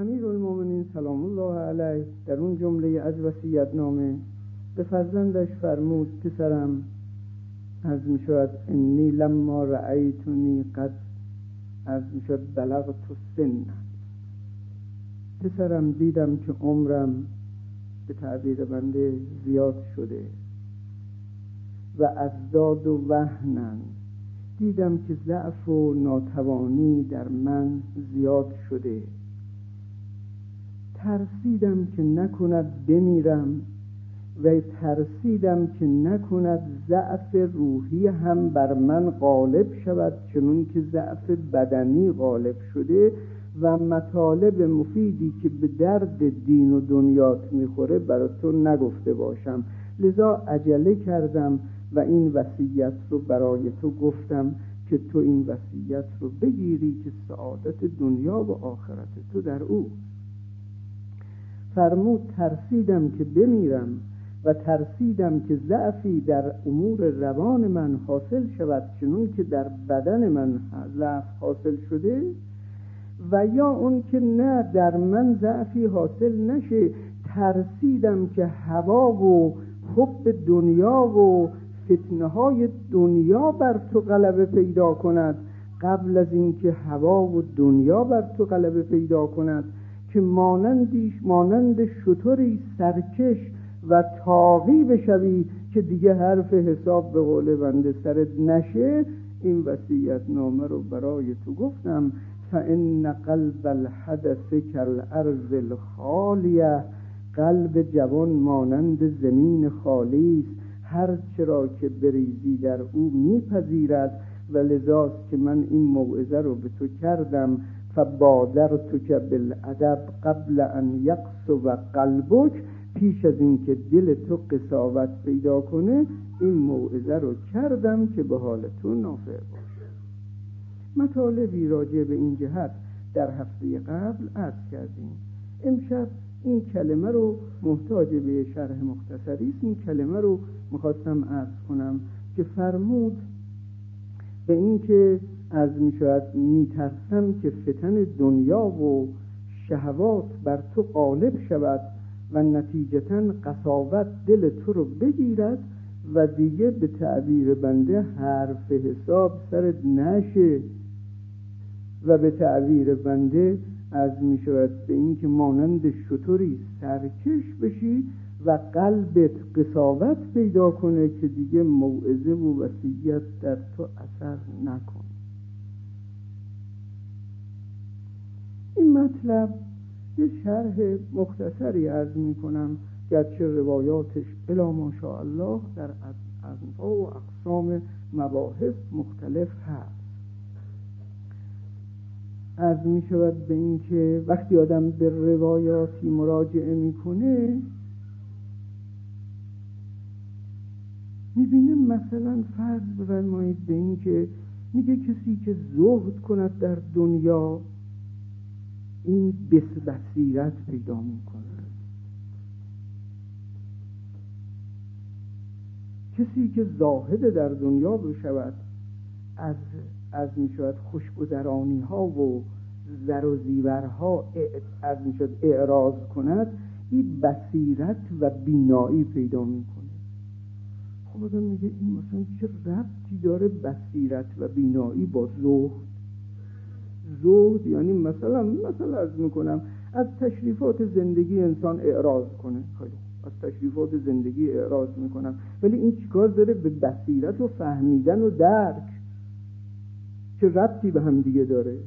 امیر المومنین سلام الله علیه. در اون جمله از وسیعت نامه به فرزندش فرمود پسرم از می شود انی لما رأیتونی قد از می شود بلغت سن پسرم دیدم که عمرم به تعبیر بنده زیاد شده و از داد و وهنن دیدم که ضعف و ناتوانی در من زیاد شده. ترسیدم که نکند بمیرم و ترسیدم که نکند ضعف روحی هم بر من غالب شود چنون که ضعف بدنی غالب شده و مطالب مفیدی که به درد دین و دنیات می‌خوره برای تو نگفته باشم. لذا عجله کردم و این وصیت رو برای تو گفتم که تو این وصیت رو بگیری که سعادت دنیا و آخرت تو در او. فرمود ترسیدم که بمیرم و ترسیدم که ضعفی در امور روان من حاصل شود چنون که در بدن من ضعف حاصل شده و یا اون که نه در من ضعفی حاصل نشه. ترسیدم که هوا و حب دنیا و فتنه های دنیا بر تو غلبه پیدا کند. قبل از اینکه هوا و دنیا بر تو غلبه پیدا کند که مانندیش مانند شطوری سرکش و تاقی بشوی که دیگه حرف حساب به قول بنده سرت نشه این وسیعت نامه رو برای تو گفتم. فان قلب الحدث کالارض الخالیه قلب جوان مانند زمین خالی است. هر چرا که بریزی در او میپذیرد. و لذاست که من این موعظه رو به تو کردم. فبادر تو که بالادب قبل ان یقص و قلبک پیش از اینکه دل تو قصاوت پیدا کنه این موعظه رو کردم که به حال تو نافع باشه. مطالبی راجع به این جهت در هفته قبل عرض کردیم. امشب این کلمه رو محتاج به شرح مختصری است. این کلمه رو می‌خواستم عرض کنم که فرمود به اینکه از می‌شود میترسم که فتن دنیا و شهوات بر تو غالب شود و نتیجتا قصاوت دل تو رو بگیرد و دیگه به تعبیر بنده حرف حساب سرت نشه. و به تعبیر بنده از می شود به اینکه مانند شطوری سرکش بشی و قلبت قصاوت پیدا کنه که دیگه موعظه و وسیعت در تو اثر نکنه این مطلب یه شرح مختصری عرض می کنم گرچه روایاتش الا ماشاءالله در انواع و اقسام مباحث مختلف هست. از می شود به اینکه وقتی آدم به روایاتی مراجعه می‌کنه می‌بینه مثلا فرض بفرمایید به اینکه میگه کسی که زهد کند در دنیا این بصیرت پیدا می‌کنه. کسی که زاهد در دنیا بشود از از می‌شود خوشگذرانی ها و زر و زیورها از می‌شود اعراض کند این بصیرت و بینایی پیدا می‌کنه. خب آدم میگه این مثلا چه ربطی داره بصیرت و بینایی با زهد؟ زهد یعنی مثلا مثلا از می‌کنم از تشریفات زندگی انسان اعراض کنه. خیلی از تشریفات زندگی اعراض می‌کنم. ولی این چیکار داره؟ به بصیرت و فهمیدن و درک. چه ربطی به هم دیگه داره؟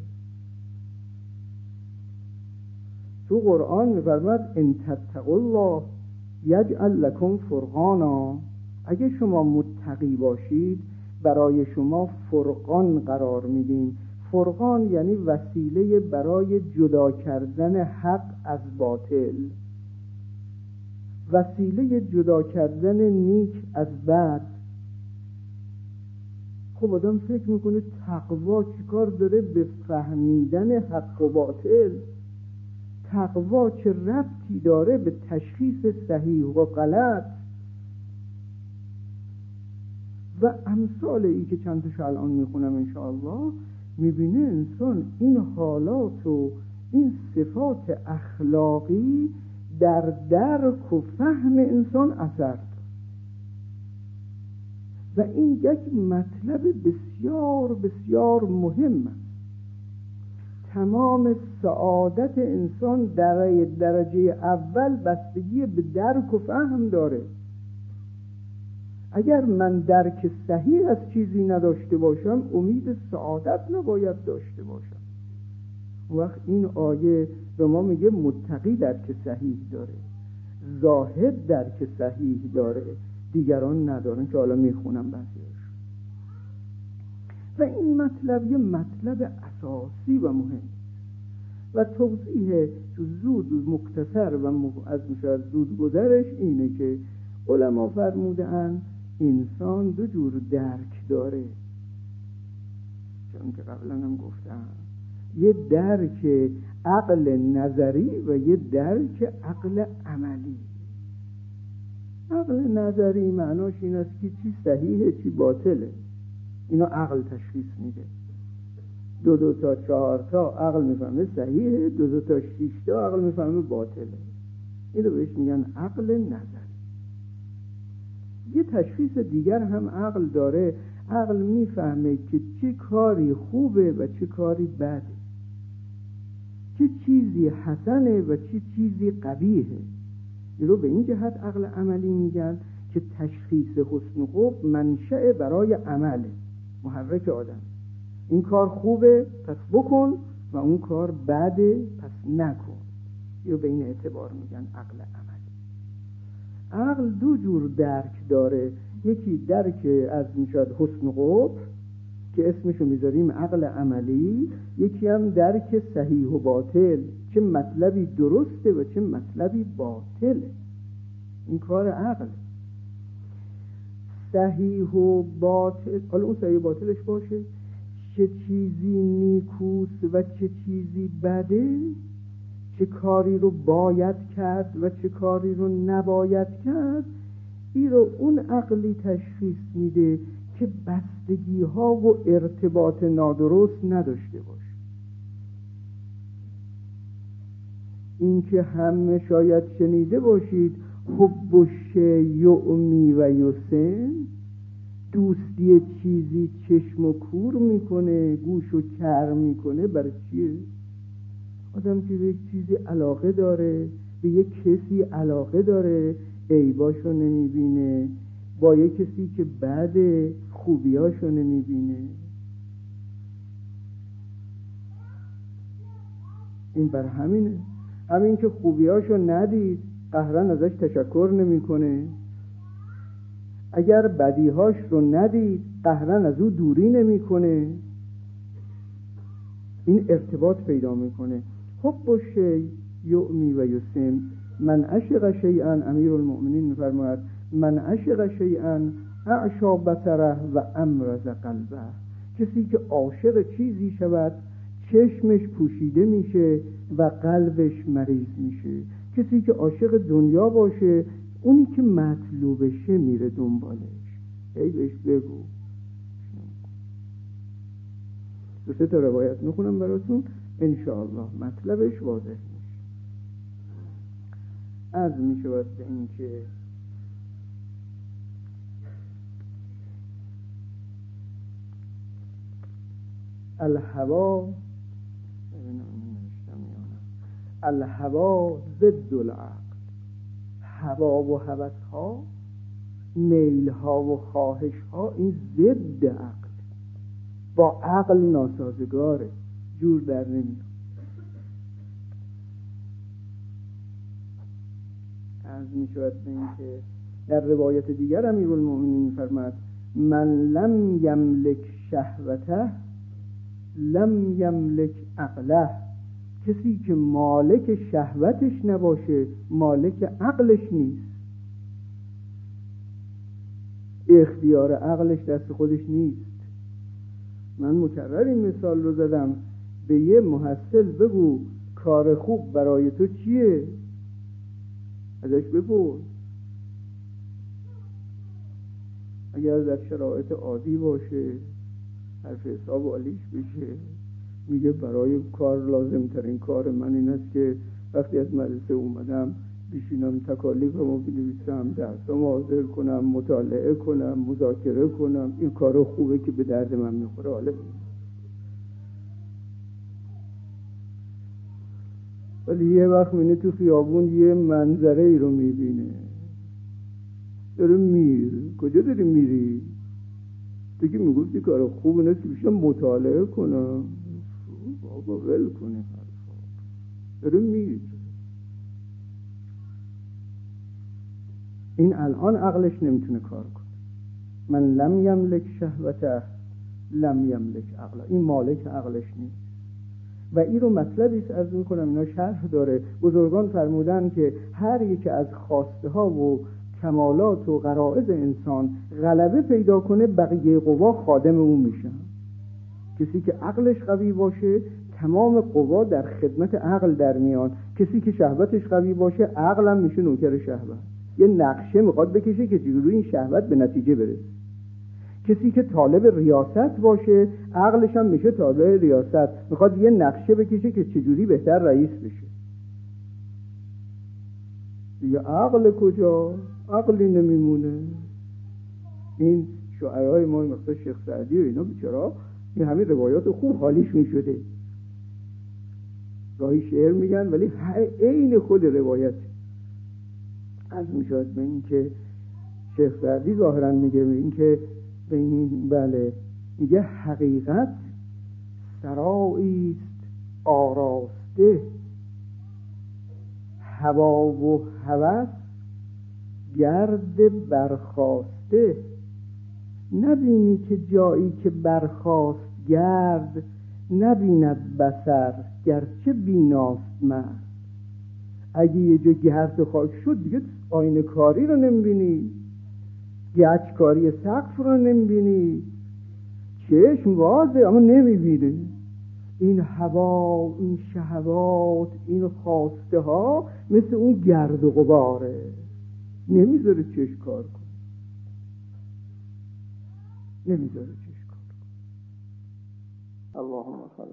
تو قرآن میفرماد ان تتقوا الله یجعل لکم فرقانا. اگه شما متقی باشید برای شما فرقان قرار میدیم. فرقان یعنی وسیله برای جدا کردن حق از باطل. وسیله جدا کردن نیک از بد. خب آدم فکر می‌کنه تقوا چیکار داره به فهمیدن حق و باطل؟ تقوا چه ربطی داره به تشخیص صحیح و غلط؟ و امثال ای که چند الان می‌خونم انشاءالله می‌بینه انسان این حالات و این صفات اخلاقی در درک و فهم انسان اثر و این یک مطلب بسیار بسیار مهم است. تمام سعادت انسان در درجه اول بستگی به درک و فهم داره. اگر من درک صحیح از چیزی نداشته باشم امید سعادت نباید داشته باشم. وقت این آیه به ما میگه متقی درک صحیح داره. زاهد درک صحیح داره. دیگران ندارن که حالا می‌خونم بعضیش و این مطلب یه مطلب اساسی و مهم. و توضیح زود مختصر و از زود گذرش اینه که علما فرمودن انسان دو جور درک داره. چون که قبلا هم گفتم. یه درک عقل نظری و یه درک عقل عملی. عقل نظری معناش این است که چی صحیحه چی باطله. اینا عقل تشخیص میده. دو دو تا چهار تا عقل می‌فهمه صحیحه دو دو تا شیش تا عقل می‌فهمه باطله. اینو بهش میگن عقل نظری. یه تشخیص دیگر هم عقل داره. عقل می‌فهمه که چه کاری خوبه و چه کاری بده. چه چیزی حسنه و چه چیزی قبیهه این رو به این جهت عقل عملی میگن که تشخیص حسن خوب منشأ برای عمله. محرک آدم. این کار خوبه پس بکن و اون کار بده پس نکن. رو به این اعتبار میگن عقل عقل دو جور درک داره. یکی درک از می‌شد حسن خوب که اسمشو می‌ذاریم عقل عملی. یکی هم درک صحیح و باطل چه مطلبی درسته و چه مطلبی باطله. این کار عقل. صحیح و باطل حالا اون صحیح و باطلش باشه. چه چیزی نیکوست و چه چیزی بده؟ چه کاری رو باید کرد و چه کاری رو نباید کرد این رو اون عقلی تشخیص میده که بستگی ها و ارتباط نادرست نداشته باشه. اینکه همه شاید شنیده باشید حب یعمی و یسن دوستی چیزی چشم و کور می‌کنه گوش و کر می‌کنه برای چیه؟ آدم که به یک چیزی علاقه داره به یک کسی علاقه داره عیباشو نمی‌بینه. با یک کسی که بعد خوبیاشو نمی‌بینه. این بر همینه. همین که خوبیاشو ندید قهرن ازش تشکر نمی‌کنه. اگر بدیهاش رو ندید قهرن از او دوری نمی‌کنه. این ارتباط پیدا می‌کنه. خب باشه یعمی و یسم من عشق شیئا امیر المؤمنین میفرماید من عشق شیئا اعشا بسره و امرز قلبه. کسی که عاشق چیزی شود چشمش پوشیده میشه و قلبش مریض میشه. کسی که عاشق دنیا باشه اونی که مطلوبشه میره دنبالش. ای بهش بگو. دو سه تا روایت می‌خونم براتون. انشاءالله مطلبش واضح میشه. از می‌شود به اینکه الهوا الهوا ضد العقل. هوا و هوس ها میل ها و خواهش ها این ضد عقل. با عقل ناسازگاره. جور در نمیاد. از می شود به اینکه در روایت دیگر امیر المؤمنین فرمد من لم یملک شهوته لم یملک عقله. کسی که مالک شهوتش نباشه مالک عقلش نیست. اختیار عقلش دست خودش نیست. من مکرر این مثال رو زدم. به یه محصل بگو کار خوب برای تو چیه؟ ازش بپرس. اگر در شرایط عادی باشه حرف حساب عالیش بشه میگه برای کار لازم ترین کار من این است که وقتی از مدرسه اومدم بشینم تکالیفمو بنویسم درسم حاضر کنم مطالعه کنم مذاکره کنم. این کار خوبه که به درد من می‌خوره. حالا ولی یه وقت میینه تو خیابون یه منظره ای رو می‌بینه. داره میر. کجا داری میری؟ تو که می‌گفتی کار خوب نیست که مطالعه کنم. بابا ول کنی داره میر. این الان عقلش نمی‌تونه کار کنه. من لم یملک شهوته لم یملک عقل. این مالک عقلش نیست. و این رو مطلبی است از می‌کنم اینا شرح داره. بزرگان فرمودن که هر یک از خواسته ها و کمالات و قرائز انسان غلبه پیدا کنه بقیه قوا خادم اون میشن کسی که عقلش قوی باشه تمام قوا در خدمت عقل در میان کسی که شهوتش قوی باشه عقلم میشه نوکر شهوت. یه نقشه می‌خواد بکشه که روی این شهوت به نتیجه برسه. کسی که طالب ریاست باشه عقلش هم میشه طالب ریاست. می‌خواد یه نقشه بکشه که چجوری بهتر رئیس بشه. یه عقل کجا؟ عقلی نمیمونه. این شعرهای ما مثل شیخ سعدی و اینا بیچارا این همین روایات خوب حالیشون شده. گاهی شعر میگن ولی عین خود روایت. از می‌شد به اینکه شیخ سعدی ظاهرا میگه به اینکه به بله. میگه حقیقت سرایی است آراسته. هوا و هوس گرد برخواسته. نبینی که جایی که برخواست گرد نبیند بسر گرچه بیناست مرد. اگه یه جا گرد خاک شد دیگه آینه کاری رو نمی‌بینی. گچکاری سقف رو نمی‌بینی. چشم وازه اما نمی‌بینی. این هوا این شهوات این خواسته ها مثل اون گرد و غباره. نمی‌ذاره چش کار کن نمی‌ذاره چش کار کن اللهم صل